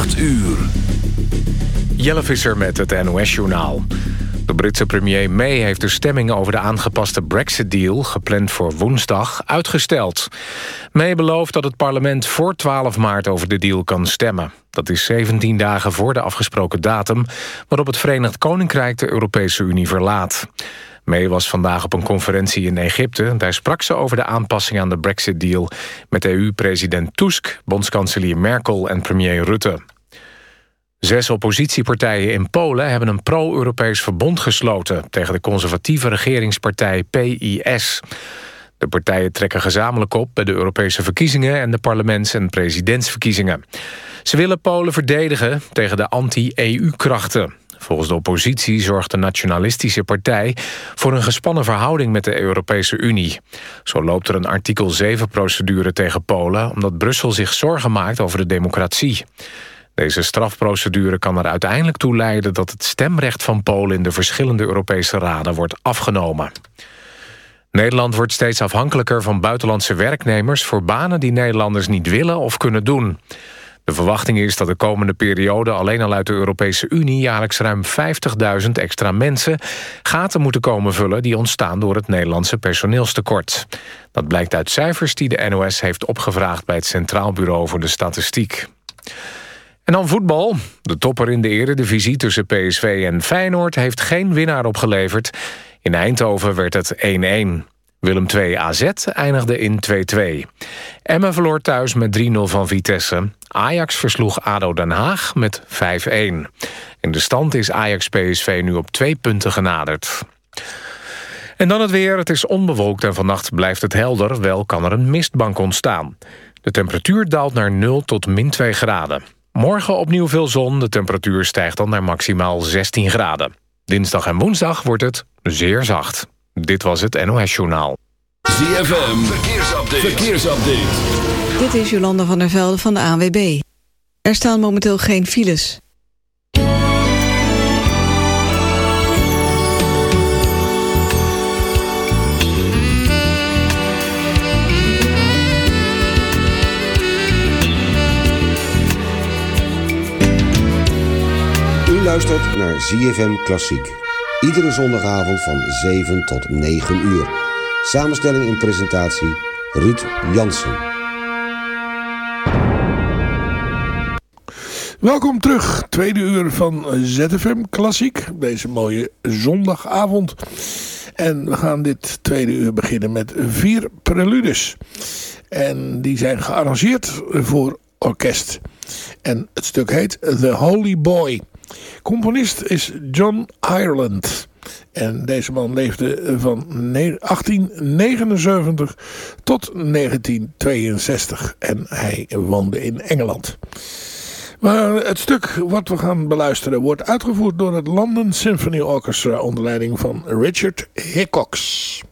8 uur. Jelle Visser met het NOS-journaal. De Britse premier May heeft de stemming over de aangepaste Brexit-deal... gepland voor woensdag, uitgesteld. May belooft dat het parlement voor 12 maart over de deal kan stemmen. Dat is 17 dagen voor de afgesproken datum... waarop het Verenigd Koninkrijk de Europese Unie verlaat. May was vandaag op een conferentie in Egypte. Daar sprak ze over de aanpassing aan de Brexit-deal... met EU-president Tusk, bondskanselier Merkel en premier Rutte. Zes oppositiepartijen in Polen hebben een pro-Europees verbond gesloten... tegen de conservatieve regeringspartij PIS. De partijen trekken gezamenlijk op bij de Europese verkiezingen... en de parlements- en presidentsverkiezingen. Ze willen Polen verdedigen tegen de anti-EU-krachten. Volgens de oppositie zorgt de nationalistische partij... voor een gespannen verhouding met de Europese Unie. Zo loopt er een artikel 7-procedure tegen Polen... omdat Brussel zich zorgen maakt over de democratie. Deze strafprocedure kan er uiteindelijk toe leiden... dat het stemrecht van Polen in de verschillende Europese raden wordt afgenomen. Nederland wordt steeds afhankelijker van buitenlandse werknemers... voor banen die Nederlanders niet willen of kunnen doen. De verwachting is dat de komende periode alleen al uit de Europese Unie... jaarlijks ruim 50.000 extra mensen gaten moeten komen vullen... die ontstaan door het Nederlandse personeelstekort. Dat blijkt uit cijfers die de NOS heeft opgevraagd... bij het Centraal Bureau voor de Statistiek. En dan voetbal. De topper in de eredivisie tussen PSV en Feyenoord... heeft geen winnaar opgeleverd. In Eindhoven werd het 1-1. Willem II AZ eindigde in 2-2. Emma verloor thuis met 3-0 van Vitesse. Ajax versloeg ADO Den Haag met 5-1. In de stand is Ajax-PSV nu op twee punten genaderd. En dan het weer. Het is onbewolkt en vannacht blijft het helder. Wel kan er een mistbank ontstaan. De temperatuur daalt naar 0 tot min 2 graden. Morgen opnieuw veel zon. De temperatuur stijgt dan naar maximaal 16 graden. Dinsdag en woensdag wordt het zeer zacht. Dit was het NOS Journaal. ZFM, verkeersupdate. verkeersupdate. Dit is Jolanda van der Velde van de ANWB. Er staan momenteel geen files. U luistert naar ZFM Klassiek. Iedere zondagavond van 7 tot 9 uur. Samenstelling en presentatie Ruud Jansen. Welkom terug, tweede uur van ZFM Klassiek. Deze mooie zondagavond. En we gaan dit tweede uur beginnen met vier preludes. En die zijn gearrangeerd voor orkest. En het stuk heet The Holy Boy. Componist is John Ireland. En deze man leefde van 1879 tot 1962. En hij woonde in Engeland. Maar het stuk wat we gaan beluisteren wordt uitgevoerd door het London Symphony Orchestra onder leiding van Richard Hickox.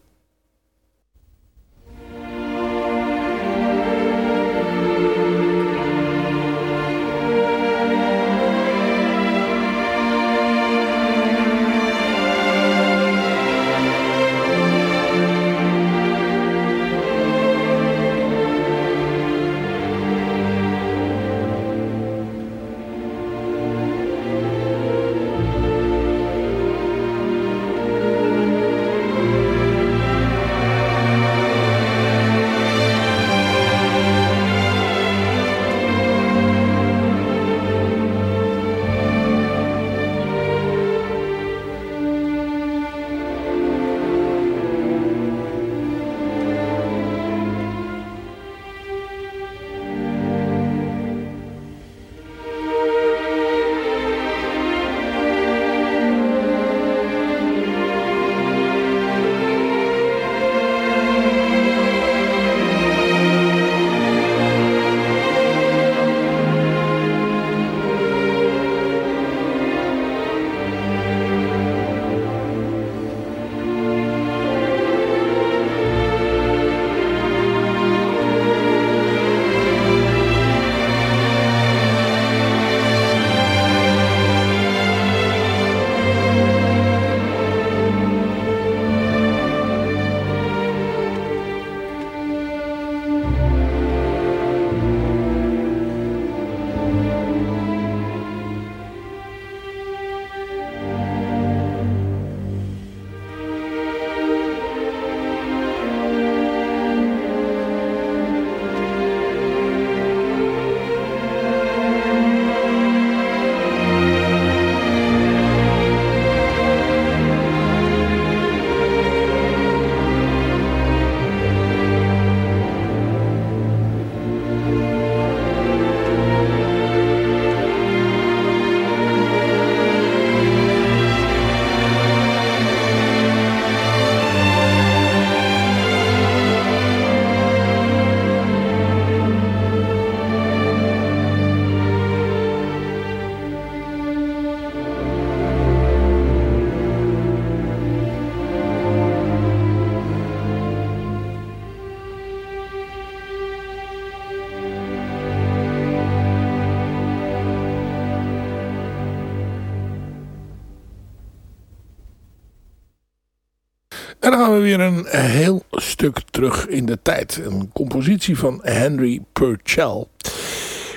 Weer een heel stuk terug in de tijd. Een compositie van Henry Purcell.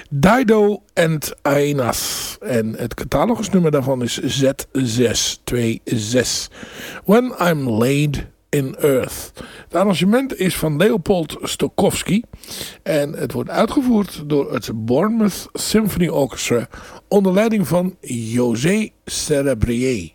Dido and Aenas. En het catalogusnummer daarvan is Z626. When I'm Laid in Earth. Het arrangement is van Leopold Stokowski. En het wordt uitgevoerd door het Bournemouth Symphony Orchestra. Onder leiding van José Cerebrier.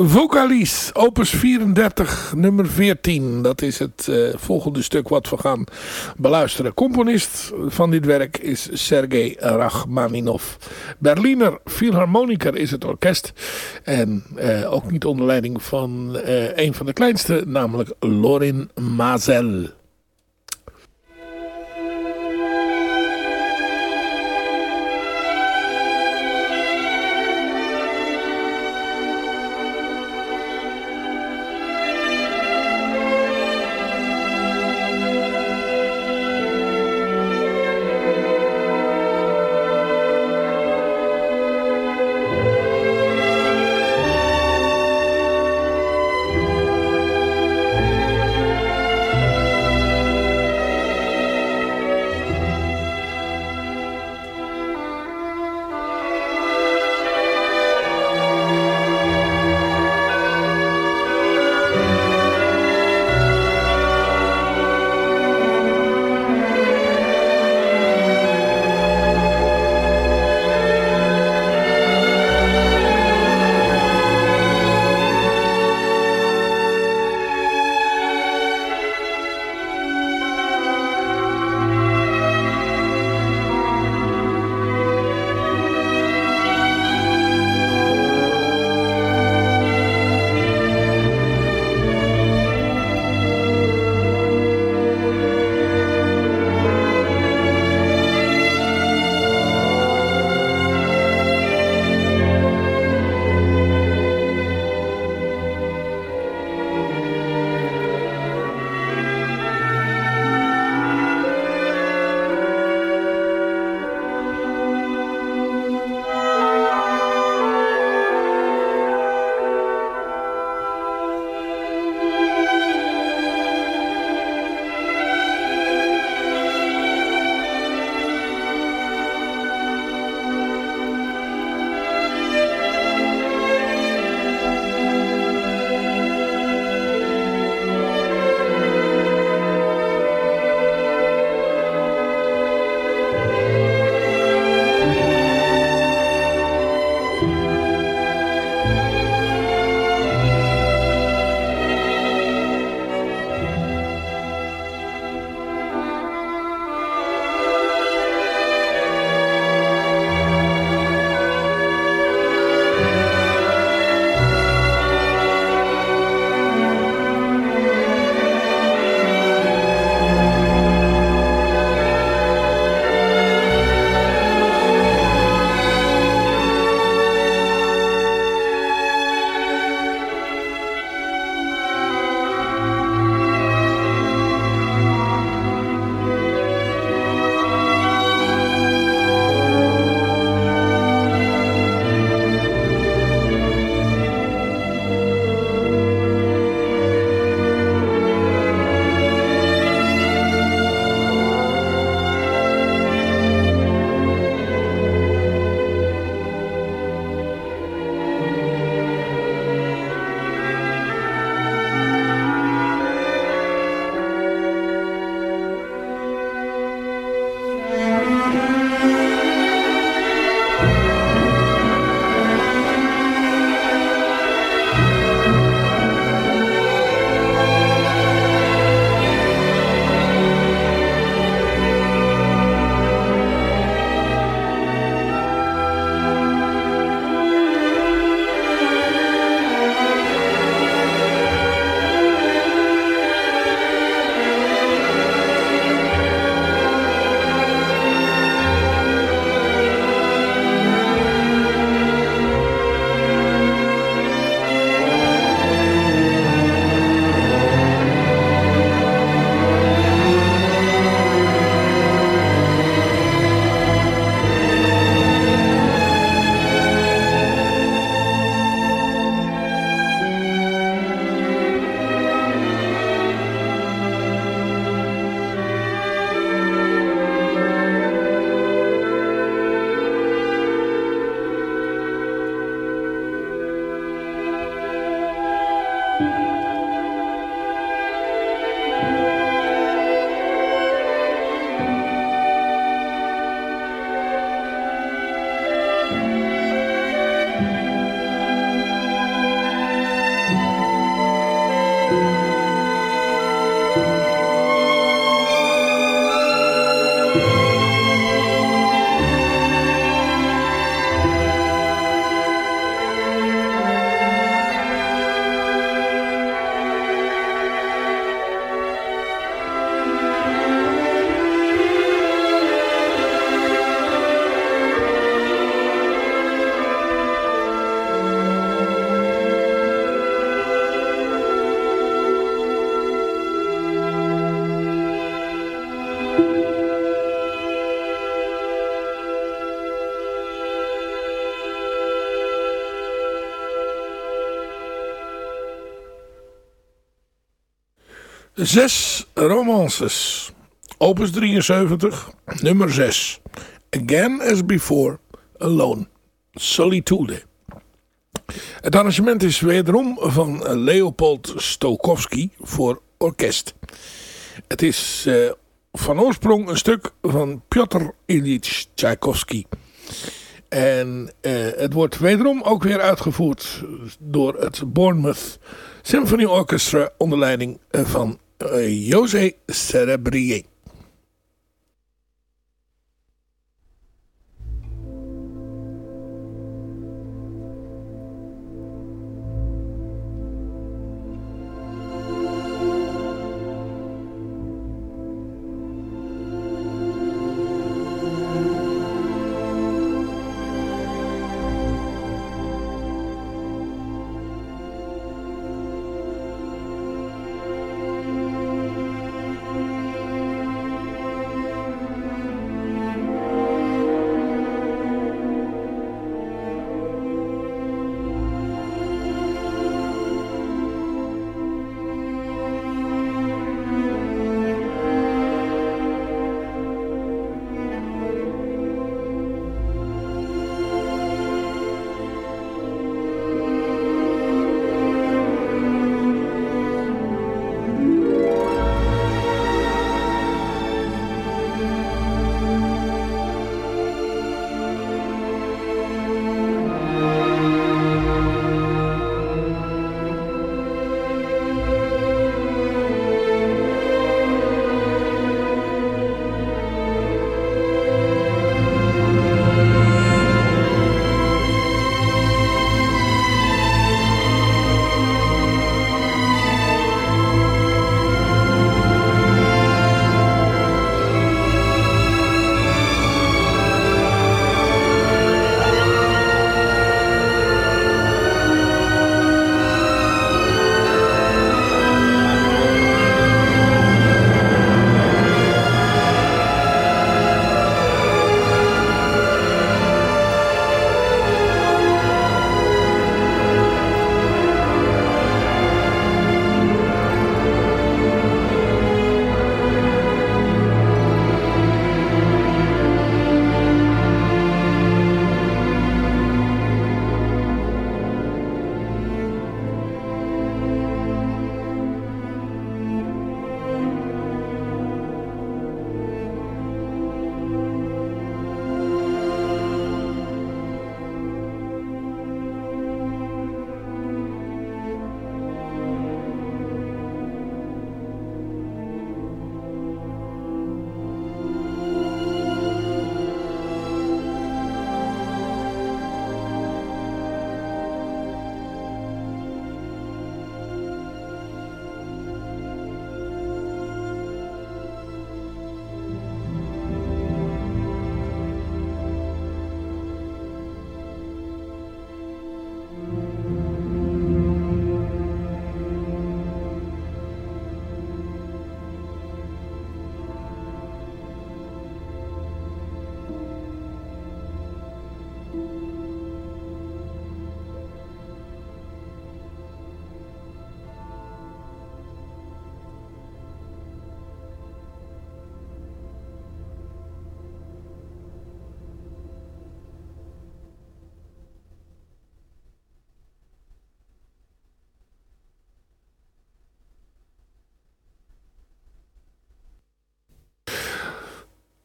Vocalies, opus 34, nummer 14. Dat is het uh, volgende stuk wat we gaan beluisteren. Componist van dit werk is Sergei Rachmaninov. Berliner Philharmoniker is het orkest. En uh, ook niet onder leiding van uh, een van de kleinste, namelijk Lorin Mazel. Zes romances. Opus 73, nummer 6. Again as before, alone. Solitude. Het arrangement is wederom van Leopold Stokowski voor orkest. Het is uh, van oorsprong een stuk van Piotr Ilyich Tchaikovsky. En uh, het wordt wederom ook weer uitgevoerd door het Bournemouth Symphony Orchestra onder leiding van uh, José Cerebrier.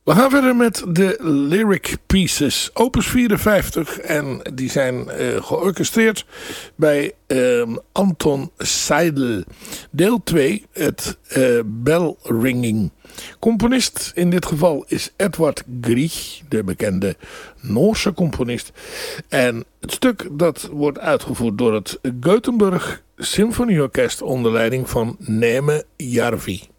We gaan verder met de Lyric Pieces, opus 54. En die zijn uh, georchestreerd bij uh, Anton Seidel. Deel 2, het uh, bell ringing. Componist in dit geval is Edward Grieg, de bekende Noorse componist. En het stuk dat wordt uitgevoerd door het Gothenburg Symfonieorkest onder leiding van Neme Jarvi.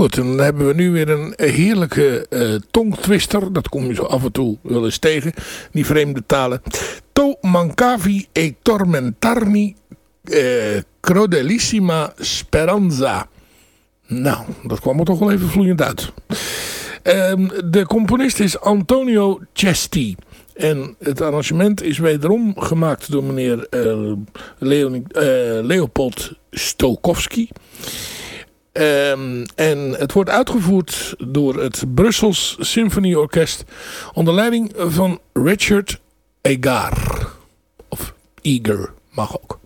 Goed, en dan hebben we nu weer een heerlijke uh, tongtwister. Dat kom je zo af en toe wel eens tegen, die vreemde talen. To mancavi e tormentarmi eh, speranza. Nou, dat kwam er toch wel even vloeiend uit. Um, de componist is Antonio Cesti. En het arrangement is wederom gemaakt door meneer uh, Leopold Stokowski. Um, en het wordt uitgevoerd door het Brussels Symfonieorkest onder leiding van Richard Egar. Of Eager mag ook.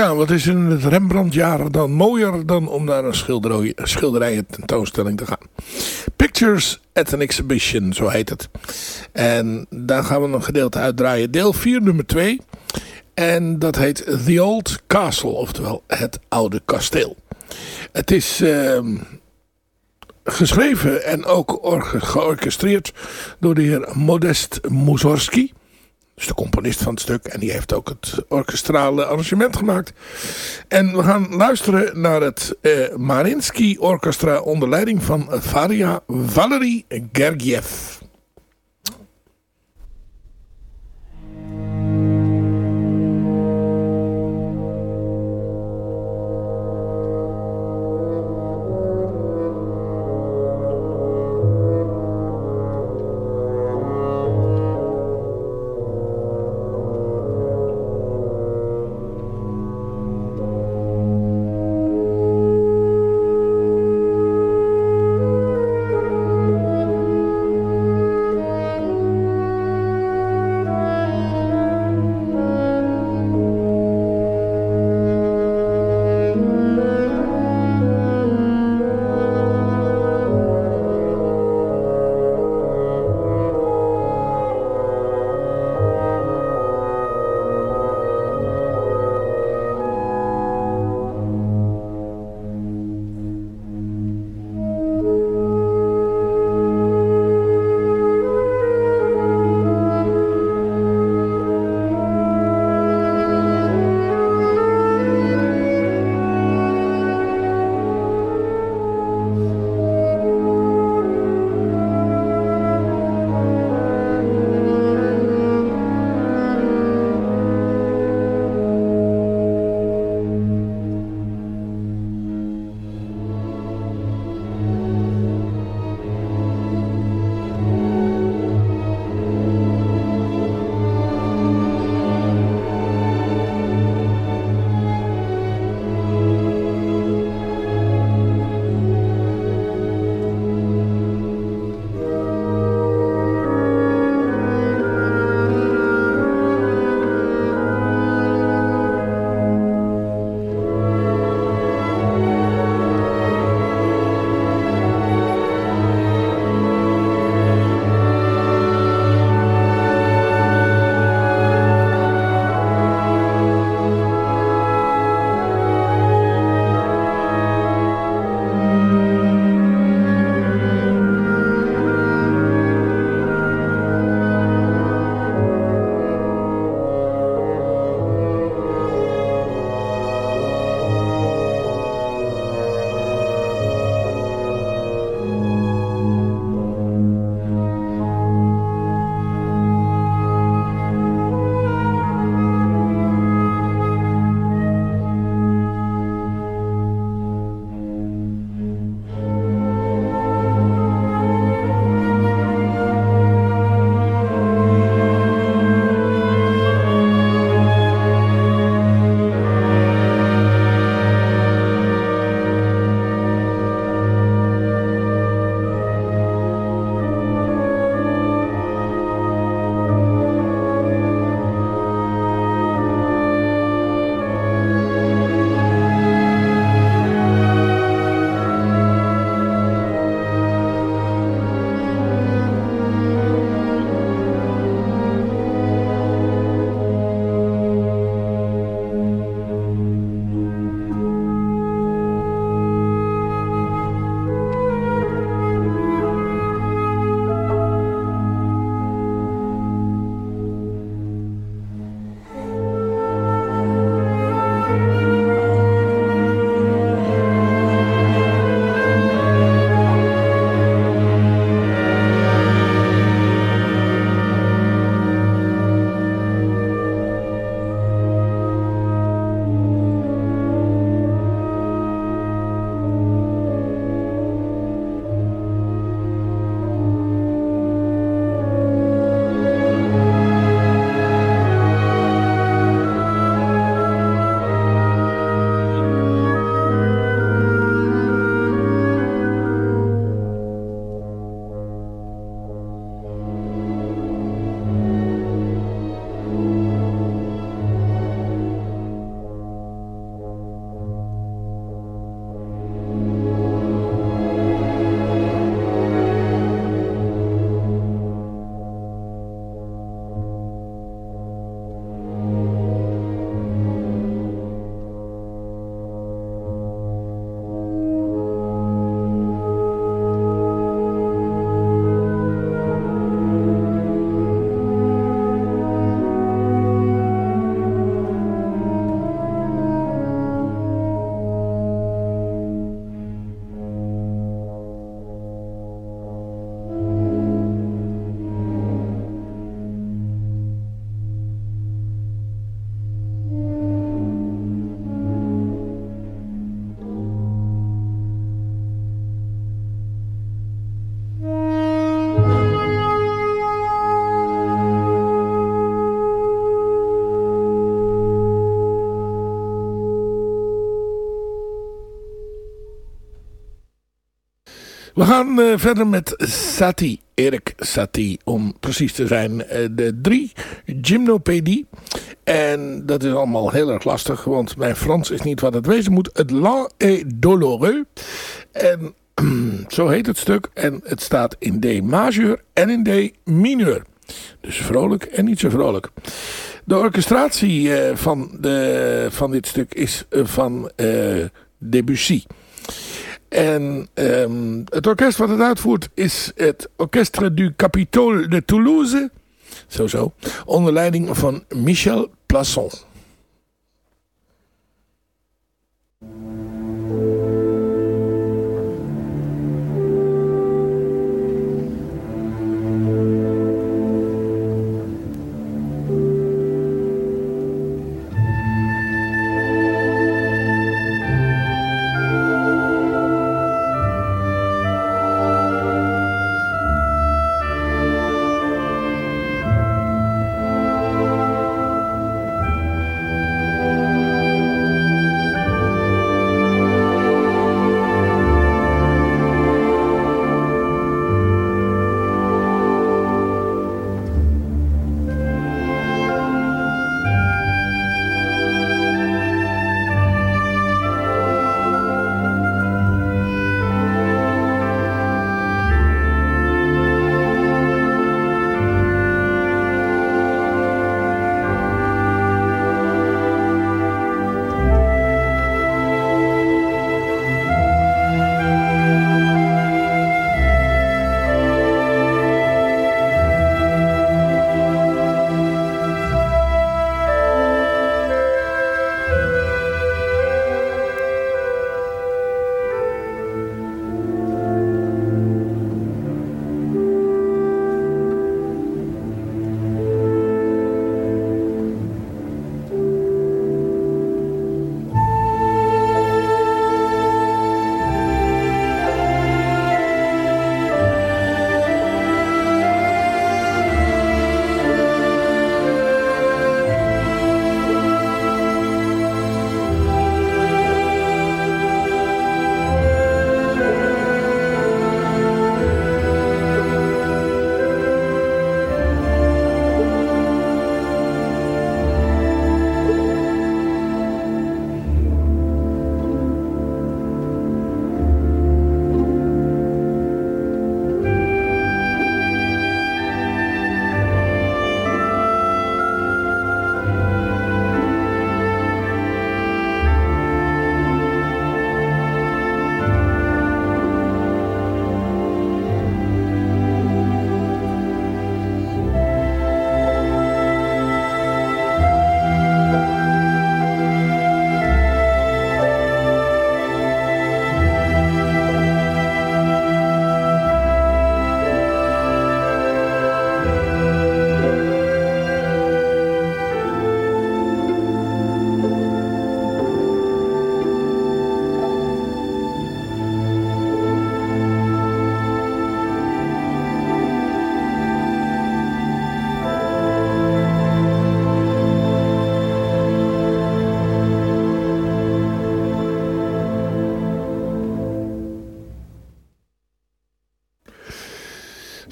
Ja, wat is in het Rembrandtjaar dan mooier dan om naar een schilderij, schilderijen tentoonstelling te gaan. Pictures at an Exhibition, zo heet het. En daar gaan we een gedeelte uitdraaien. Deel 4, nummer 2. En dat heet The Old Castle, oftewel het oude kasteel. Het is uh, geschreven en ook georchestreerd door de heer Modest Mussorgsky is de componist van het stuk. En die heeft ook het orkestrale arrangement gemaakt. En we gaan luisteren naar het eh, Marinsky Orchestra onder leiding van Varia Valery Gergiev. We gaan uh, verder met Satie, Erik Satie, om precies te zijn. Uh, de drie gymnopedie. En dat is allemaal heel erg lastig, want mijn Frans is niet wat het wezen moet. Het lent et douloureux. En zo heet het stuk. En het staat in D majeur en in D mineur. Dus vrolijk en niet zo vrolijk. De orchestratie uh, van, de, van dit stuk is van Debussy. En um, het orkest wat het uitvoert is het Orchestre du Capitole de Toulouse. Zo zo. Onder leiding van Michel Plasson.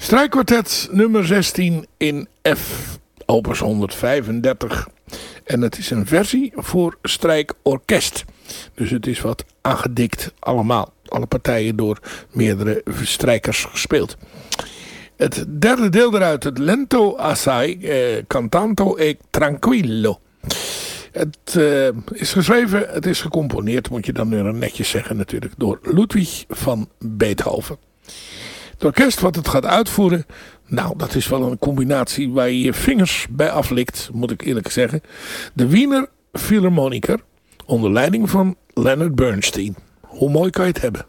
Strijkkwartet nummer 16 in F, opus 135. En het is een versie voor strijkorkest. Dus het is wat aangedikt allemaal. Alle partijen door meerdere strijkers gespeeld. Het derde deel eruit, het Lento Assai, eh, Cantanto e Tranquillo. Het uh, is geschreven, het is gecomponeerd, moet je dan nu netjes zeggen natuurlijk, door Ludwig van Beethoven. Het orkest wat het gaat uitvoeren, nou dat is wel een combinatie waar je je vingers bij aflikt, moet ik eerlijk zeggen. De Wiener Philharmoniker onder leiding van Leonard Bernstein. Hoe mooi kan je het hebben?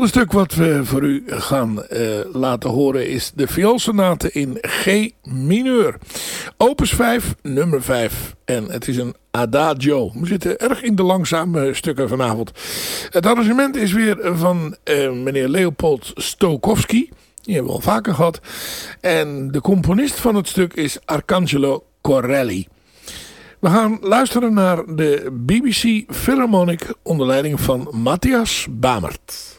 Volgende stuk wat we voor u gaan uh, laten horen is de vioolsonate in G mineur. Opus 5, nummer 5. En het is een adagio. We zitten erg in de langzame stukken vanavond. Het arrangement is weer van uh, meneer Leopold Stokowski. Die hebben we al vaker gehad. En de componist van het stuk is Arcangelo Corelli. We gaan luisteren naar de BBC Philharmonic onder leiding van Matthias Bamert.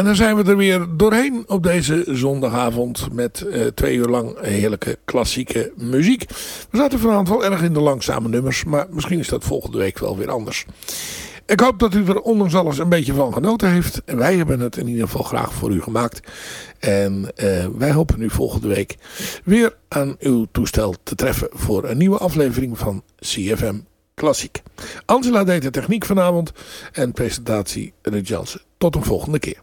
En dan zijn we er weer doorheen op deze zondagavond met uh, twee uur lang heerlijke klassieke muziek. We zaten vanavond wel erg in de langzame nummers, maar misschien is dat volgende week wel weer anders. Ik hoop dat u er ondanks alles een beetje van genoten heeft. En wij hebben het in ieder geval graag voor u gemaakt. En uh, wij hopen u volgende week weer aan uw toestel te treffen voor een nieuwe aflevering van CFM Klassiek. Angela deed de techniek vanavond en presentatie Ruud Jansen. Tot een volgende keer.